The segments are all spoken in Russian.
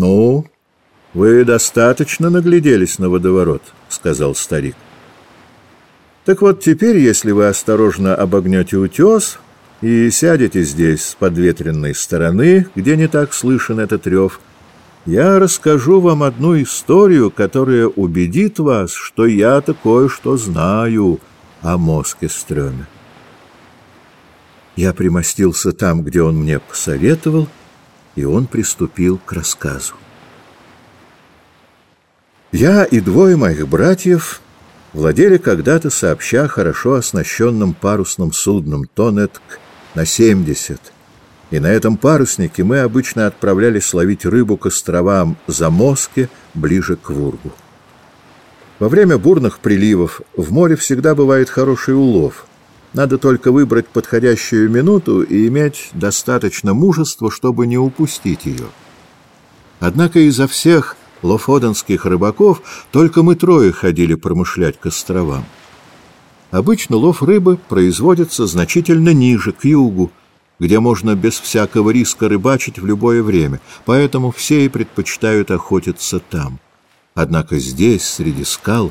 «Ну, вы достаточно нагляделись на водоворот», — сказал старик. «Так вот теперь, если вы осторожно обогнете утес и сядете здесь с подветренной стороны, где не так слышен этот рев, я расскажу вам одну историю, которая убедит вас, что я-то кое-что знаю о мозге Стрёме». Я примостился там, где он мне посоветовал, и он приступил к рассказу. Я и двое моих братьев владели когда-то сообща хорошо оснащенным парусным судном «Тонетк» на 70, и на этом паруснике мы обычно отправлялись ловить рыбу к островам Замоске, ближе к Вургу. Во время бурных приливов в море всегда бывает хороший улов. Надо только выбрать подходящую минуту и иметь достаточно мужества, чтобы не упустить ее. Однако изо всех лофоденских рыбаков только мы трое ходили промышлять к островам. Обычно лов рыбы производится значительно ниже, к югу, где можно без всякого риска рыбачить в любое время, поэтому все и предпочитают охотиться там. Однако здесь, среди скал,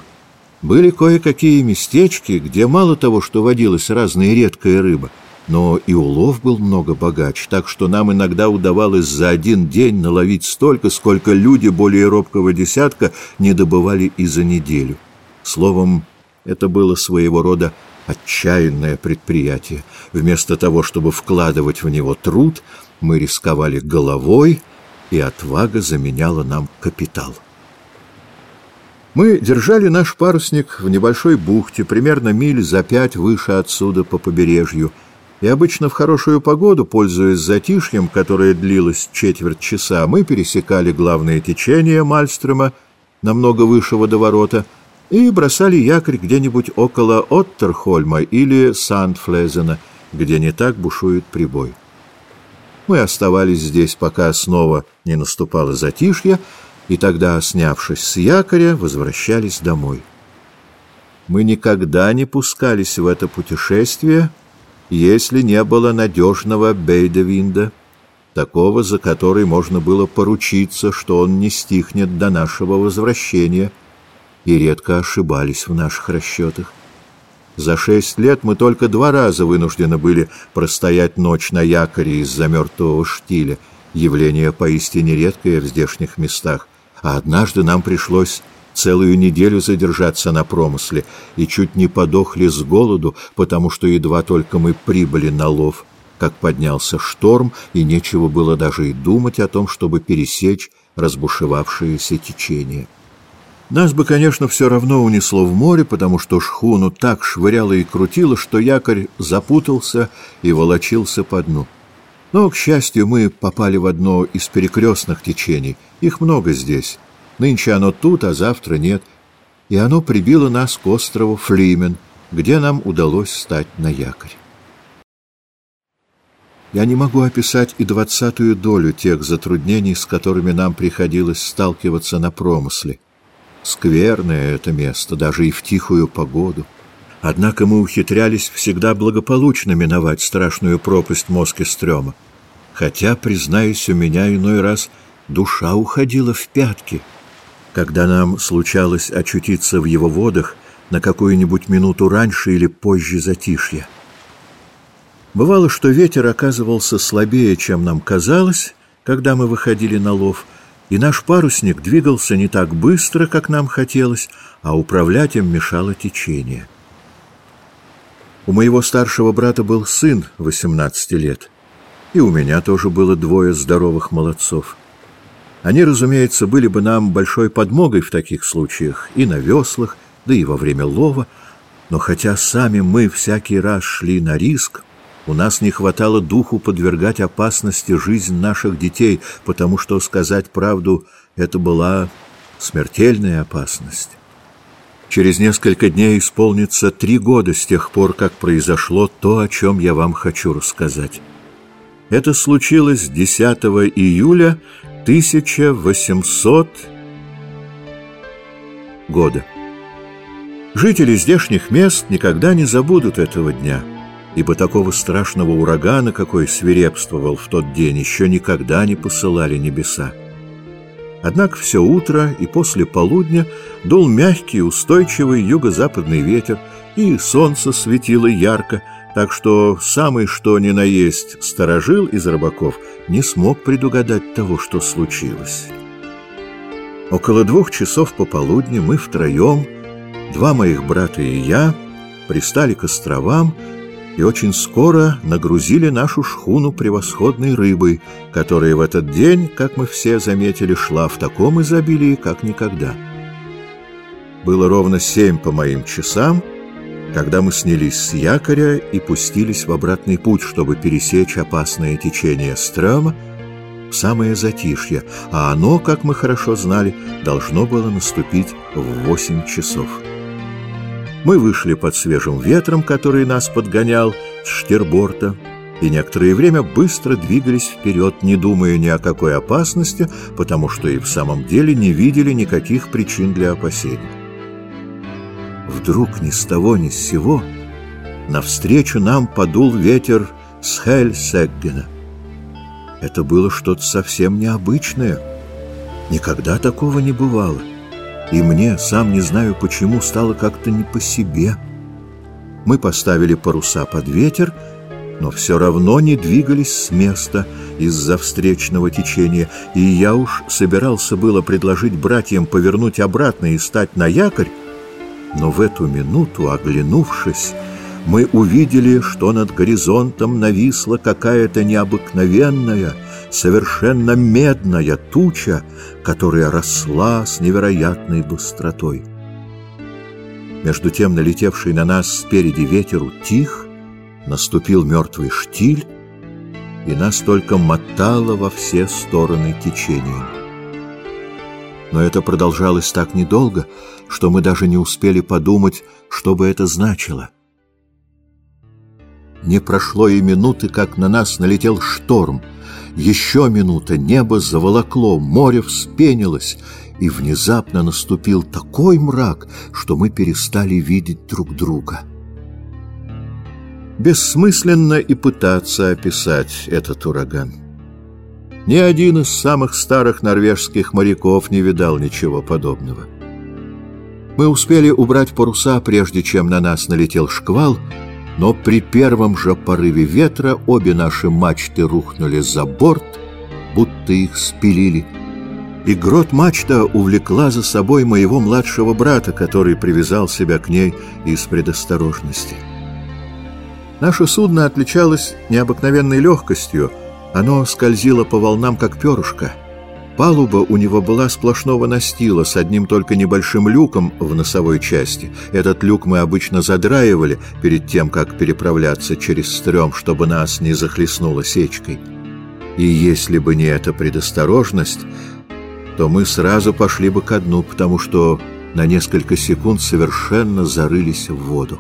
были кое-какие местечки, где мало того, что водилась разная редкая рыба, но и улов был много богаче, так что нам иногда удавалось за один день наловить столько, сколько люди более робкого десятка не добывали и за неделю. Словом, это было своего рода отчаянное предприятие. Вместо того, чтобы вкладывать в него труд, мы рисковали головой, и отвага заменяла нам капитал. Мы держали наш парусник в небольшой бухте, примерно миль за пять выше отсюда по побережью, и обычно в хорошую погоду, пользуясь затишьем, которое длилось четверть часа, мы пересекали главное течение Мальстрема намного выше водоворота и бросали якорь где-нибудь около Оттерхольма или Сандфлезена, где не так бушует прибой. Мы оставались здесь, пока снова не наступало затишье, и тогда, снявшись с якоря, возвращались домой. Мы никогда не пускались в это путешествие — если не было надежного Бейдевинда, такого, за который можно было поручиться, что он не стихнет до нашего возвращения, и редко ошибались в наших расчетах. За шесть лет мы только два раза вынуждены были простоять ночь на якоре из-за мертвого штиля, явление поистине редкое в здешних местах, а однажды нам пришлось целую неделю задержаться на промысле и чуть не подохли с голоду, потому что едва только мы прибыли на лов, как поднялся шторм, и нечего было даже и думать о том, чтобы пересечь разбушевавшееся течение. Нас бы, конечно, все равно унесло в море, потому что шхуну так швыряло и крутило, что якорь запутался и волочился по дну. Но, к счастью, мы попали в одно из перекрестных течений. Их много здесь. Нынче оно тут, а завтра нет. И оно прибило нас к острову Флимен, где нам удалось стать на якорь. Я не могу описать и двадцатую долю тех затруднений, с которыми нам приходилось сталкиваться на промысле. Скверное это место, даже и в тихую погоду. Однако мы ухитрялись всегда благополучно миновать страшную пропасть Москестрёма. Хотя, признаюсь, у меня иной раз душа уходила в пятки — когда нам случалось очутиться в его водах на какую-нибудь минуту раньше или позже затишья. Бывало, что ветер оказывался слабее, чем нам казалось, когда мы выходили на лов, и наш парусник двигался не так быстро, как нам хотелось, а управлять им мешало течение. У моего старшего брата был сын 18 лет, и у меня тоже было двое здоровых молодцов. Они, разумеется, были бы нам большой подмогой в таких случаях, и на веслах, да и во время лова, но хотя сами мы всякий раз шли на риск, у нас не хватало духу подвергать опасности жизнь наших детей, потому что, сказать правду, это была смертельная опасность. Через несколько дней исполнится три года с тех пор, как произошло то, о чем я вам хочу рассказать. Это случилось 10 июля 1800 года. Жители здешних мест никогда не забудут этого дня, ибо такого страшного урагана, какой свирепствовал в тот день, еще никогда не посылали небеса. Однако все утро и после полудня дул мягкий, устойчивый юго-западный ветер, и солнце светило ярко, так что самый что ни на есть сторожил из рыбаков не смог предугадать того, что случилось. Около двух часов пополудни мы втроем, два моих брата и я, пристали к островам и очень скоро нагрузили нашу шхуну превосходной рыбой, которая в этот день, как мы все заметили, шла в таком изобилии, как никогда. Было ровно семь по моим часам, когда мы снялись с якоря и пустились в обратный путь, чтобы пересечь опасное течение Стрёма в самое затишье, а оно, как мы хорошо знали, должно было наступить в восемь часов. Мы вышли под свежим ветром, который нас подгонял с штерборта, и некоторое время быстро двигались вперед, не думая ни о какой опасности, потому что и в самом деле не видели никаких причин для опасений. Вдруг ни с того ни с сего навстречу нам подул ветер с Хельсеггена. Это было что-то совсем необычное. Никогда такого не бывало и мне, сам не знаю почему, стало как-то не по себе. Мы поставили паруса под ветер, но все равно не двигались с места из-за встречного течения, и я уж собирался было предложить братьям повернуть обратно и стать на якорь, но в эту минуту, оглянувшись, мы увидели, что над горизонтом нависла какая-то необыкновенная, совершенно медная туча, которая росла с невероятной быстротой. Между тем налетевший на нас спереди ветер утих, наступил мертвый штиль, и нас только мотало во все стороны течением. Но это продолжалось так недолго, что мы даже не успели подумать, что бы это значило. Не прошло и минуты, как на нас налетел шторм. Еще минута, небо заволокло, море вспенилось, и внезапно наступил такой мрак, что мы перестали видеть друг друга. Бессмысленно и пытаться описать этот ураган. Ни один из самых старых норвежских моряков не видал ничего подобного. Мы успели убрать паруса, прежде чем на нас налетел шквал — но при первом же порыве ветра обе наши мачты рухнули за борт, будто их спилили. И грот мачта увлекла за собой моего младшего брата, который привязал себя к ней из предосторожности. Наше судно отличалось необыкновенной легкостью, оно скользило по волнам, как перышко — Палуба у него была сплошного настила с одним только небольшим люком в носовой части. Этот люк мы обычно задраивали перед тем, как переправляться через стрём, чтобы нас не захлестнуло сечкой. И если бы не эта предосторожность, то мы сразу пошли бы ко дну, потому что на несколько секунд совершенно зарылись в воду.